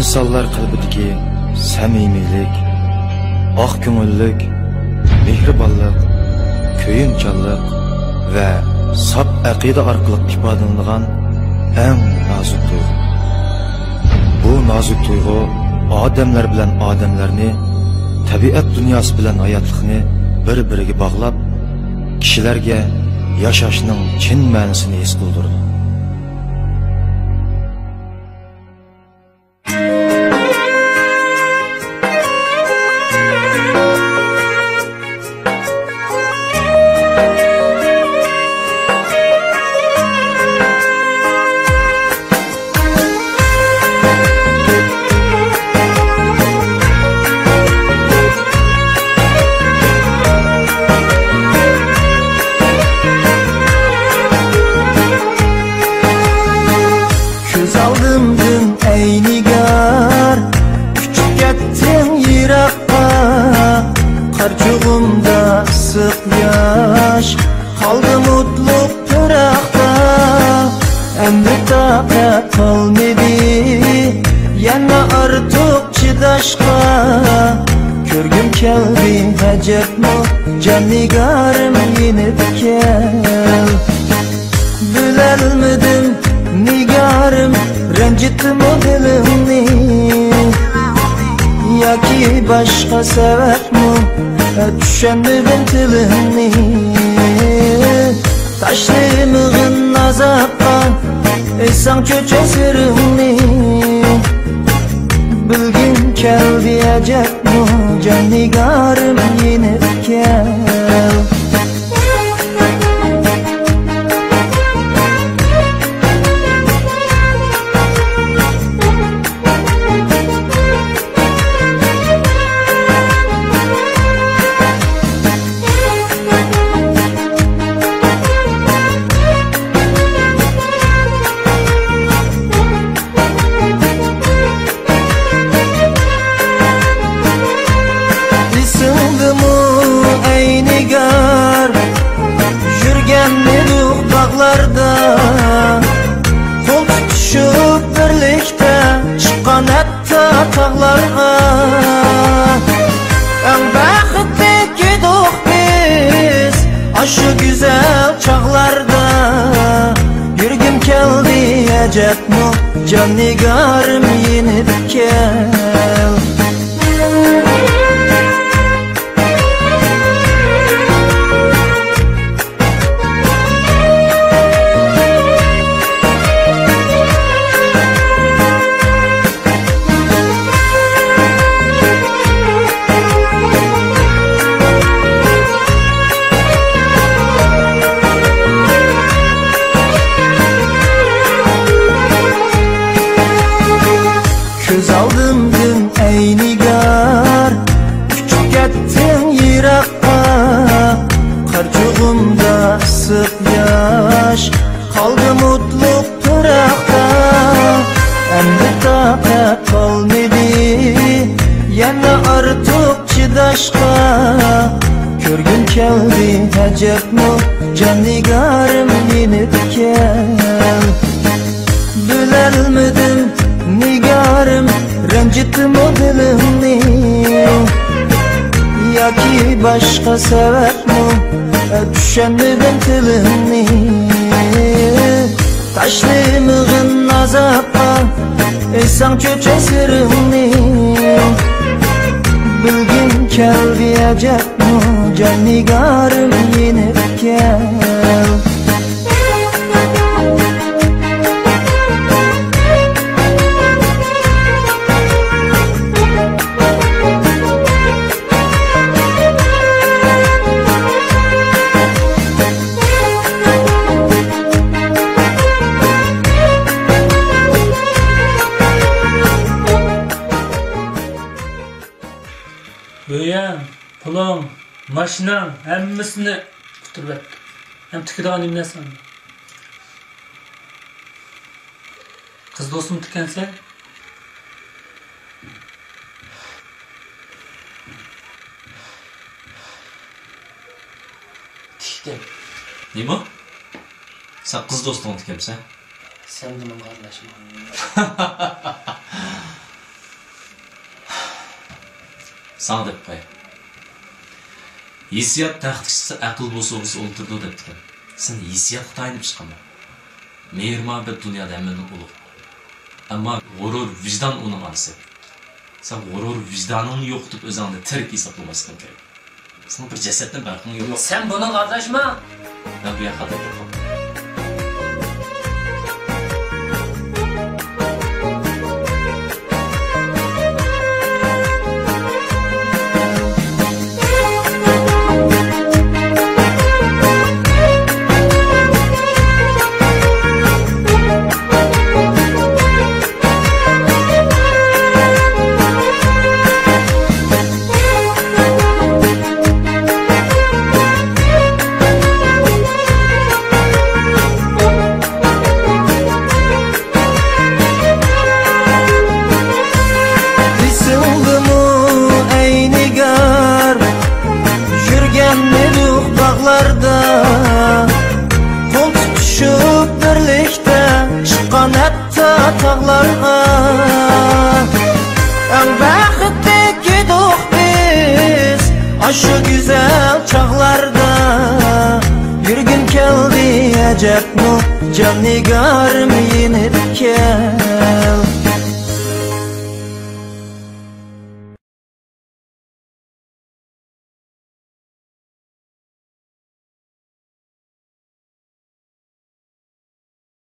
insonlar qalbidagi samimiylik oq ko'ngillik mehribonlik ko'yinchonlik va sop aqida orqali ifodalanadigan eng nozik tuyg'u bu nozik tuyg'u odamlar bilan odamlarni tabiat dunyosi bilan hayotlikni bir biriga bog'lab kishilarga yashashning chin ma'nosini his qildirdi aldımdın ey nigar. Küçük gittin yırakka Karçuğumda sık yaş Kaldı mutluluk pırakta Emri takat olmadı Yana artık çıdaşka Körgüm keldi hacet mu Can nigarım yinip gel Bilelmedim nigarım Rencittim o dilimi Ya ki başka sever mi? Düşenmedim dilimi Taşlımığın azapka Eysan çöçesirini Bilgin kel diyecek mi? Can nigarım yine gel baxtli gidik biz Aşı güzel çağlarda. Yürgüm keldi ecek mu Can nigarım yinip gel. Köz Karçuğumda sık yaş. Kaldı mutluluk pırakta Emri takat olmadı Yana artık çıdaşka Körgün keldi hacep mu Can nigarım yinip gel. Bilelmedim nigarım? Rencittim o dilimi Ya ki başka sever mi Düşenmedim dilimi Taşlımığın azapka Eysan çöçesirini Bilgin kel diyecek mi Can nigarım gel Uyam, pulum, mashinam hammasini quturib etdi. Ham tikadigan nimasi Qiz do'stim tikansa, tikdim nima san qiz do'stingni tikyapsan sen nima qarashma Sana dep qo'y. есият тәхті шықса ақыл болса тұрды ұлтырды тұр. сен есият тайынып шыққан ба? Мейірма бір дүнияда әмені ұлық Ама ғорор виждан оның анысы сен ғұрур вижданың жоқ деп өзіңді тірік болмасын керек. Сен бір жәсәттен барқың жоқ. Сен бұның қардашма мен бұл dağlarda Kol tutuşup birlikte Çıkan hatta tağlara En baxtli giduk biz Aşı güzel çağlarda. Yürgün keldi acep mu Can nigarım yenip gel